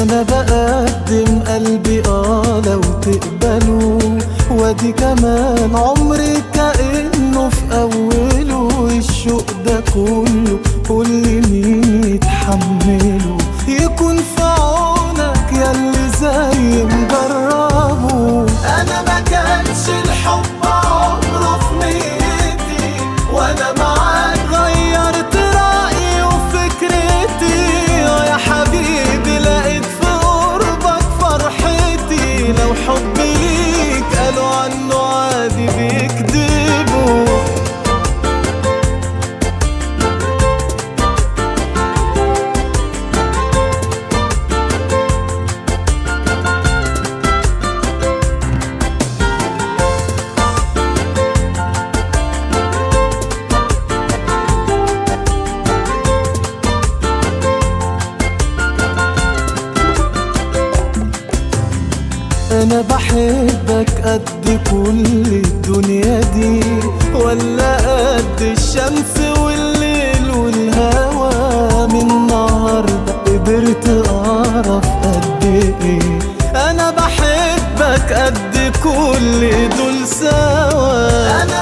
أنا بقدم قلبي آه لو تقبلوا. وادي كمان عمري كأنه في أوله الشوق ده كله. كل أنا بحبك قد كل الدنيا دي ولا قد الشمس والليل والهوى من النهارده قدرت أعرف قد إيه. أنا بحبك قد كل دول سوا. أنا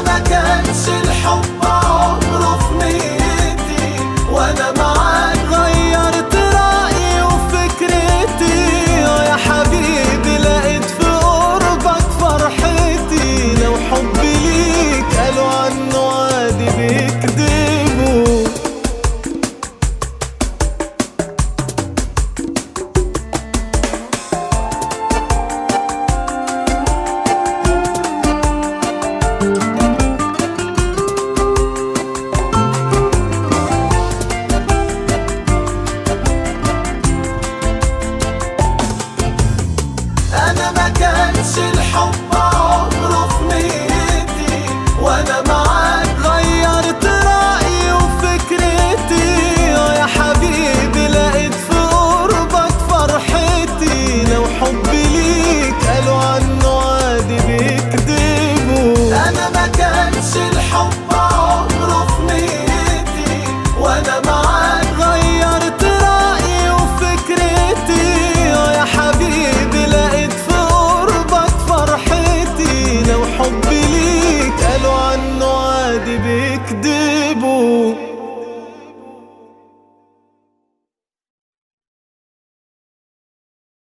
انسى الحب